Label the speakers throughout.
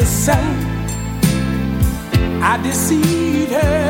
Speaker 1: herself. I deceived her,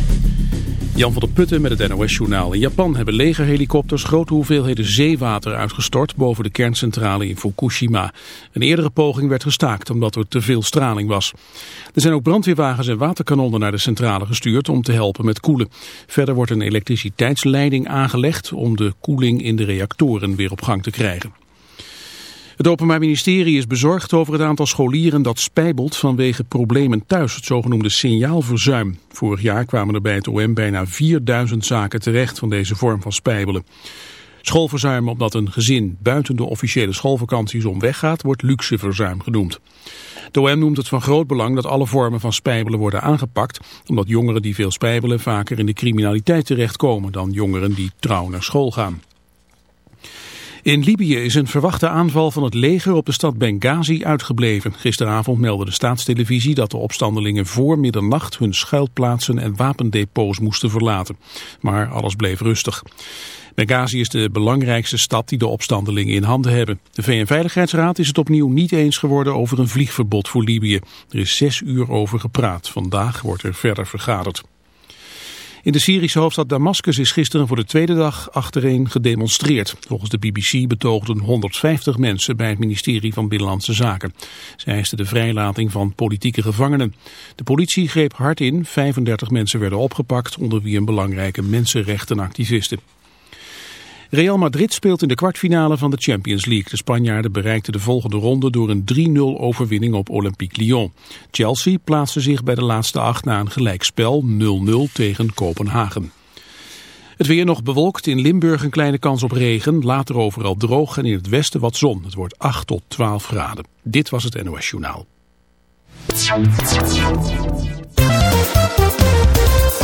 Speaker 2: Jan van der Putten met het NOS-journaal. In Japan hebben legerhelikopters grote hoeveelheden zeewater uitgestort boven de kerncentrale in Fukushima. Een eerdere poging werd gestaakt omdat er te veel straling was. Er zijn ook brandweerwagens en waterkanonnen naar de centrale gestuurd om te helpen met koelen. Verder wordt een elektriciteitsleiding aangelegd om de koeling in de reactoren weer op gang te krijgen. Het Openbaar Ministerie is bezorgd over het aantal scholieren dat spijbelt vanwege problemen thuis, het zogenoemde signaalverzuim. Vorig jaar kwamen er bij het OM bijna 4000 zaken terecht van deze vorm van spijbelen. Schoolverzuim omdat een gezin buiten de officiële schoolvakanties om weggaat, wordt luxeverzuim genoemd. De OM noemt het van groot belang dat alle vormen van spijbelen worden aangepakt, omdat jongeren die veel spijbelen vaker in de criminaliteit terechtkomen dan jongeren die trouw naar school gaan. In Libië is een verwachte aanval van het leger op de stad Benghazi uitgebleven. Gisteravond meldde de staatstelevisie dat de opstandelingen voor middernacht hun schuilplaatsen en wapendepots moesten verlaten. Maar alles bleef rustig. Benghazi is de belangrijkste stad die de opstandelingen in handen hebben. De VN-veiligheidsraad is het opnieuw niet eens geworden over een vliegverbod voor Libië. Er is zes uur over gepraat. Vandaag wordt er verder vergaderd. In de Syrische hoofdstad Damascus is gisteren voor de tweede dag achtereen gedemonstreerd. Volgens de BBC betoogden 150 mensen bij het ministerie van Binnenlandse Zaken. Zij eisten de vrijlating van politieke gevangenen. De politie greep hard in, 35 mensen werden opgepakt, onder wie een belangrijke mensenrechtenactiviste. Real Madrid speelt in de kwartfinale van de Champions League. De Spanjaarden bereikten de volgende ronde door een 3-0 overwinning op Olympique Lyon. Chelsea plaatste zich bij de laatste acht na een gelijkspel 0-0 tegen Kopenhagen. Het weer nog bewolkt, in Limburg een kleine kans op regen, later overal droog en in het westen wat zon. Het wordt 8 tot 12 graden. Dit was het NOS Journaal.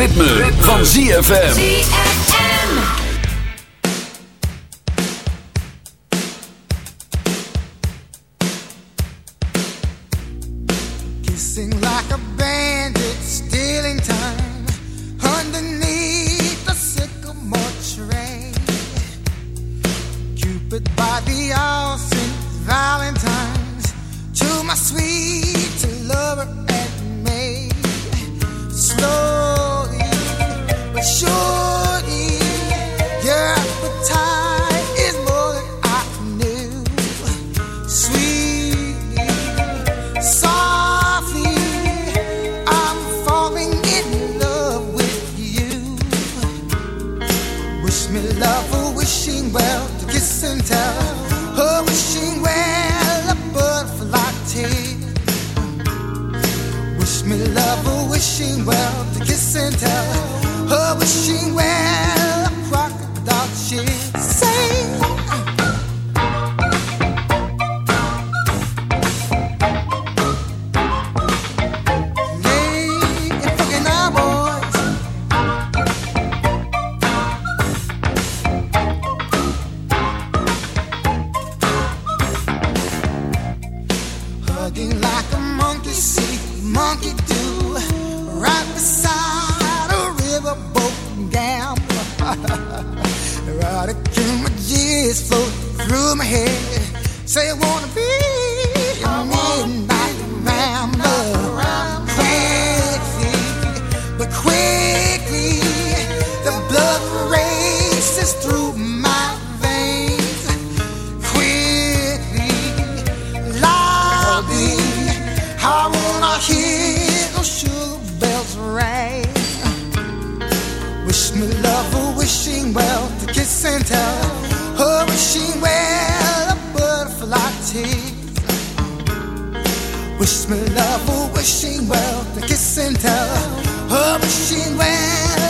Speaker 3: ritme, ritme. van ZFM.
Speaker 4: Kissing like a bandit, stealing time underneath the sycamore tree. Cupid by the Austin Valentine's to my sweet lover and me. Slow sure. wish me love, a wishing well, to kiss and tell, a wishing well, a butterfly tea. Wish me love, a
Speaker 1: wishing well, to kiss and tell, a wishing well.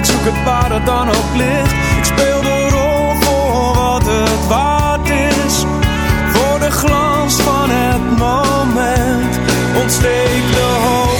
Speaker 5: ik zoek het waar het dan ook ligt. Ik speel de rol voor wat het waard is. Voor de glans van het moment ontsteek de hoop.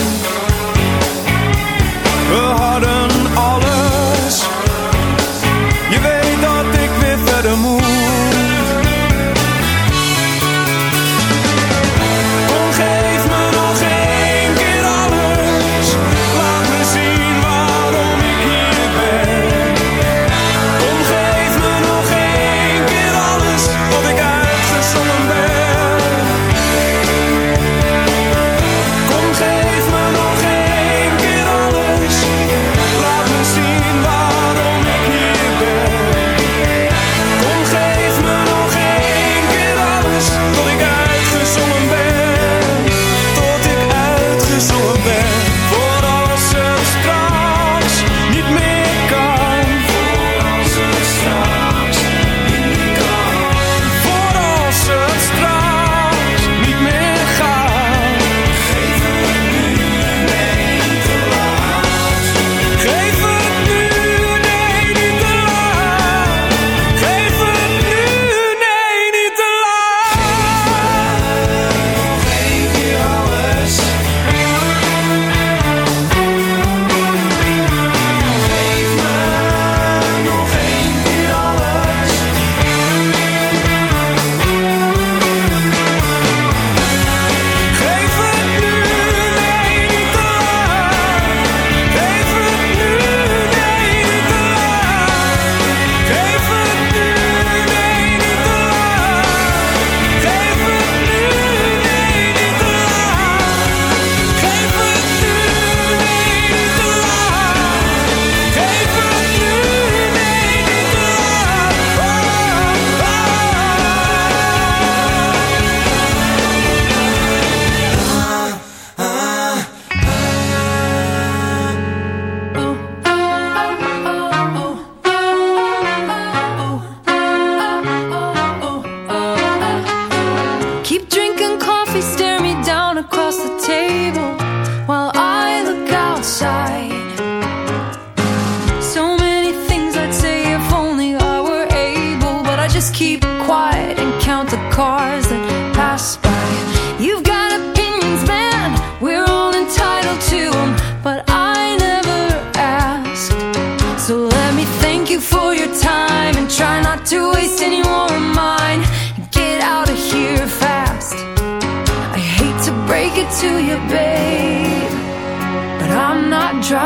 Speaker 1: coffee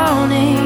Speaker 6: Morning.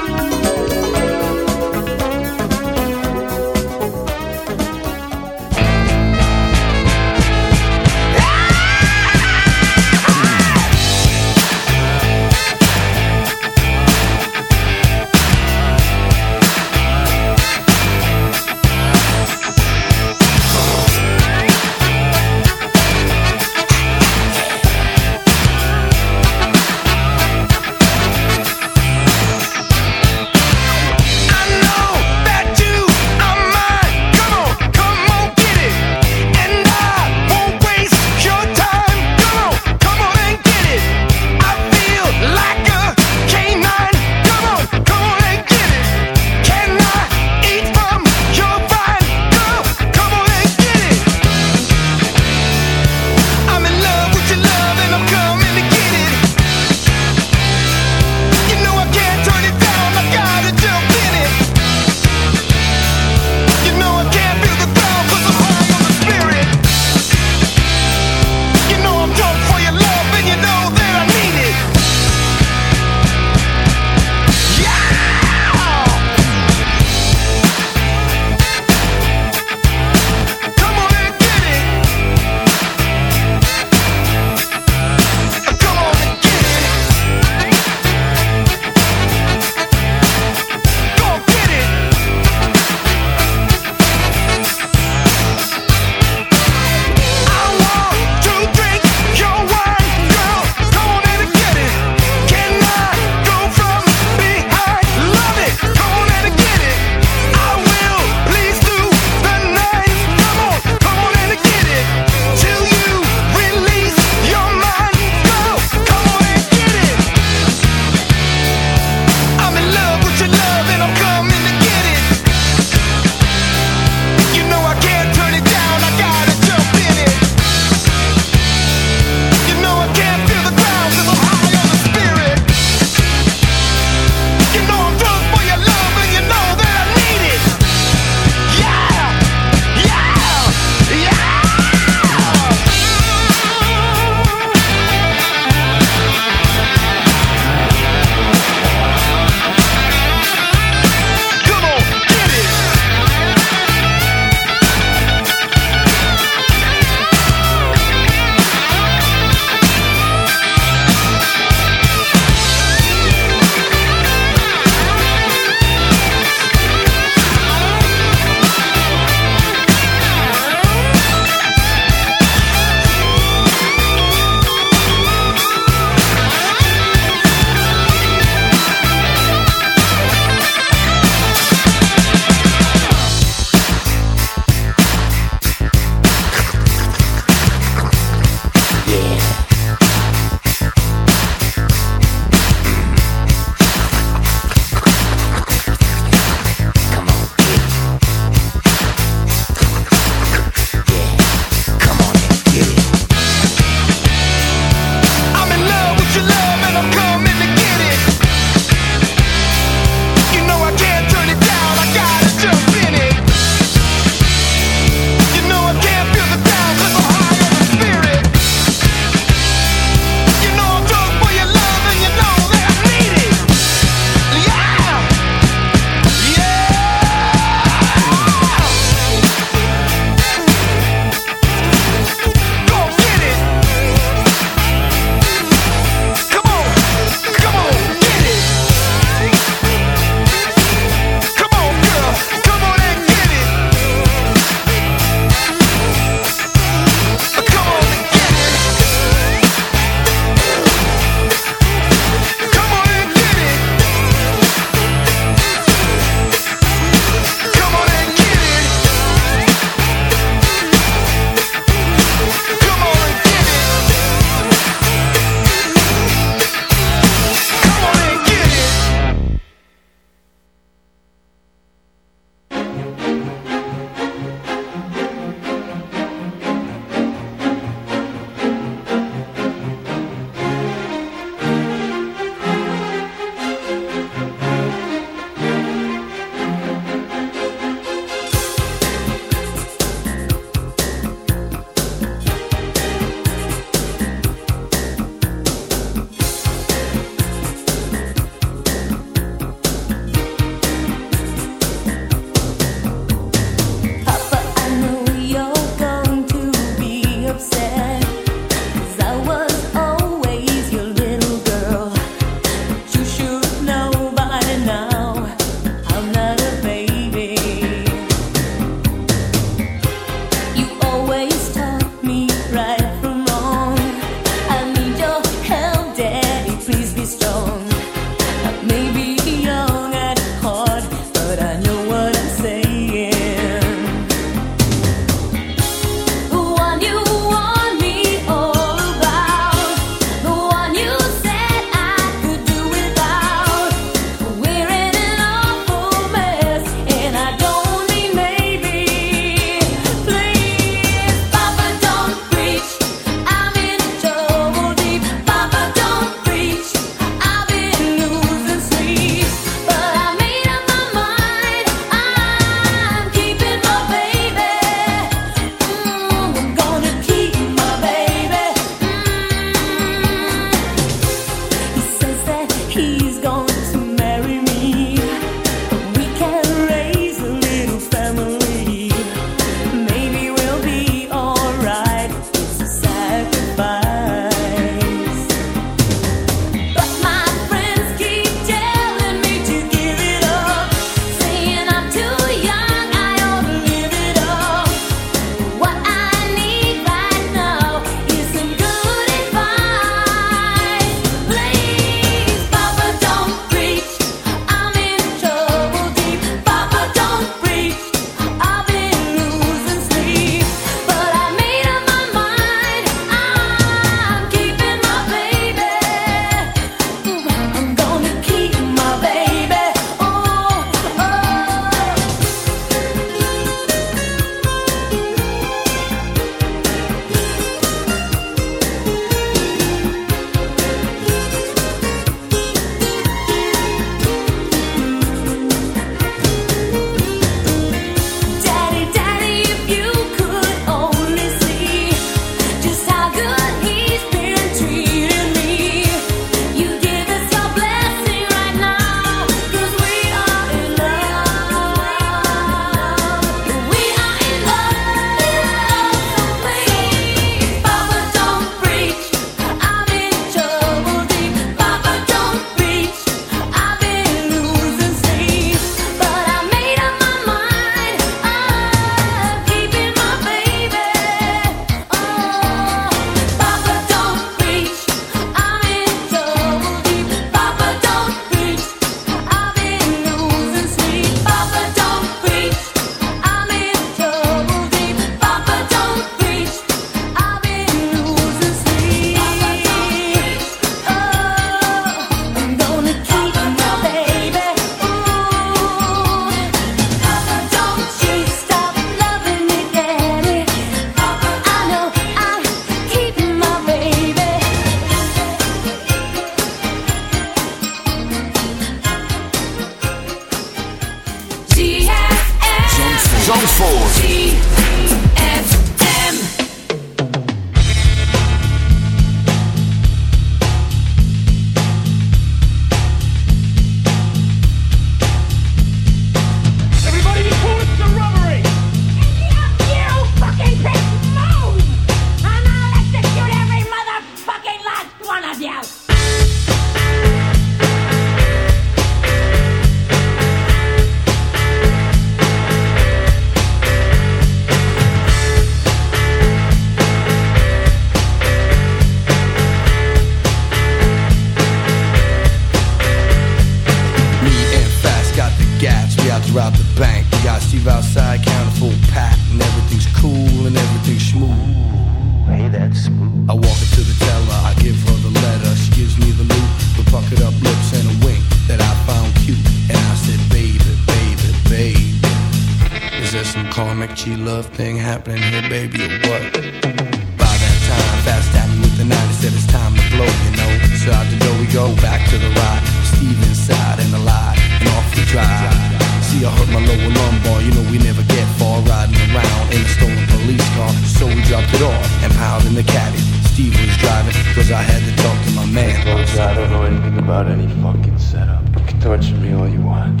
Speaker 7: me
Speaker 8: all you want.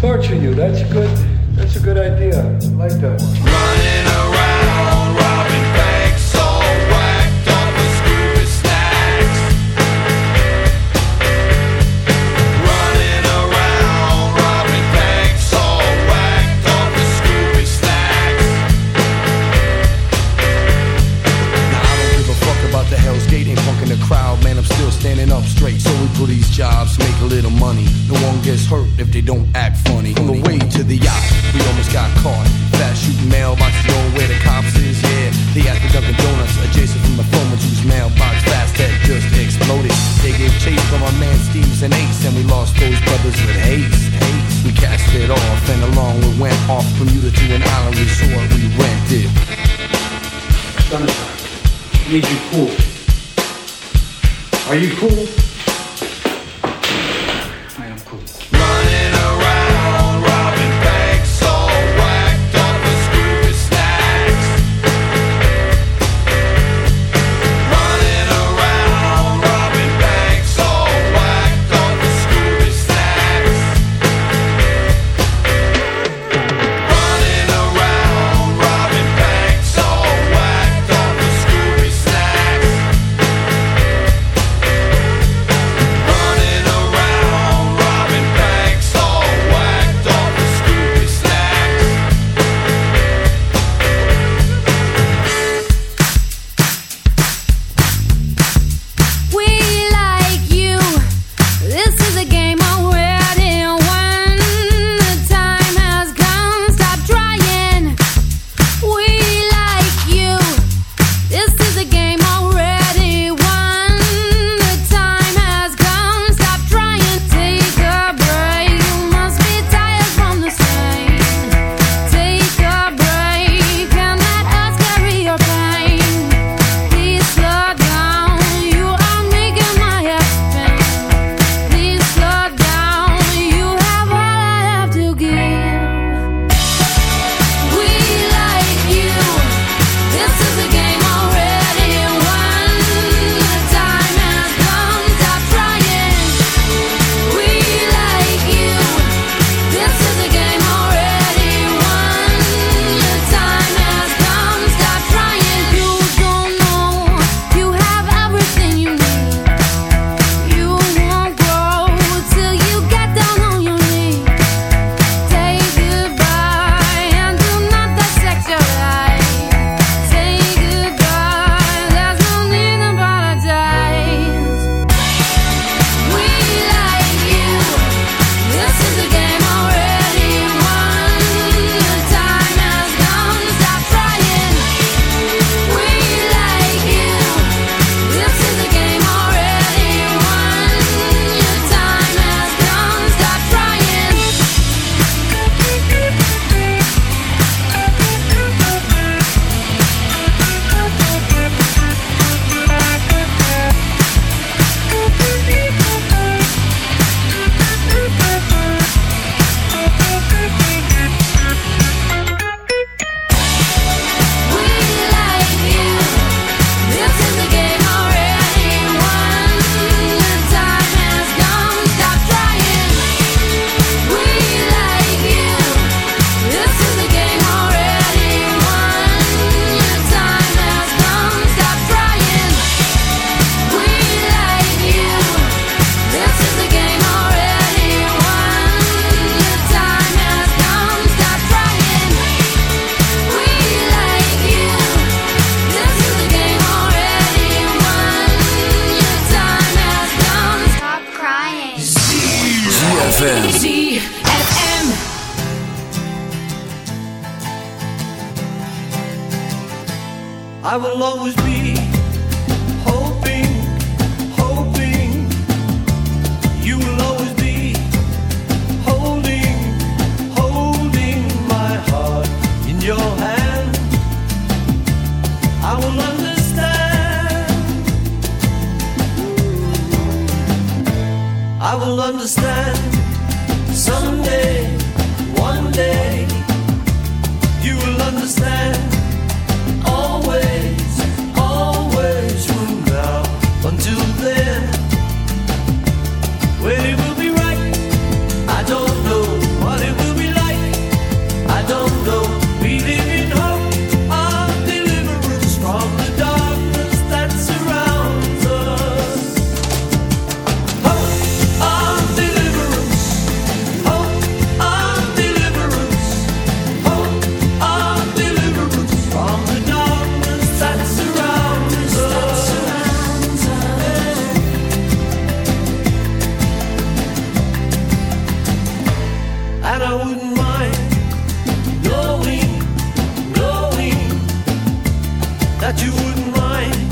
Speaker 9: Torture you, that's a good, that's a good idea. I like that
Speaker 5: around,
Speaker 7: hurt if they don't act funny. On the way to the yacht, we almost got caught. Fast shooting mailbox, you where the cops is, yeah. They asked the Dunkin' Donuts, adjacent from the phone, whose mailbox fast that just exploded. They gave chase from our man Steve's and Ace, and we lost those brothers with haste. haste. We cast it off, and along we went off from Utah to an island resort we rented.
Speaker 9: Summertime, need you cool.
Speaker 10: That you wouldn't mind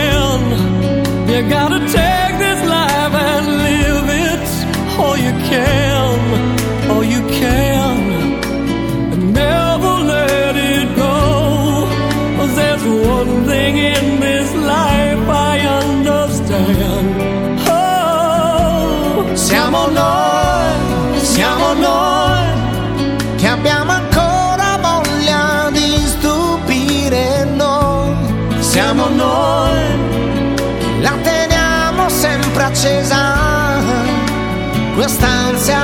Speaker 10: gotta take
Speaker 4: stanza.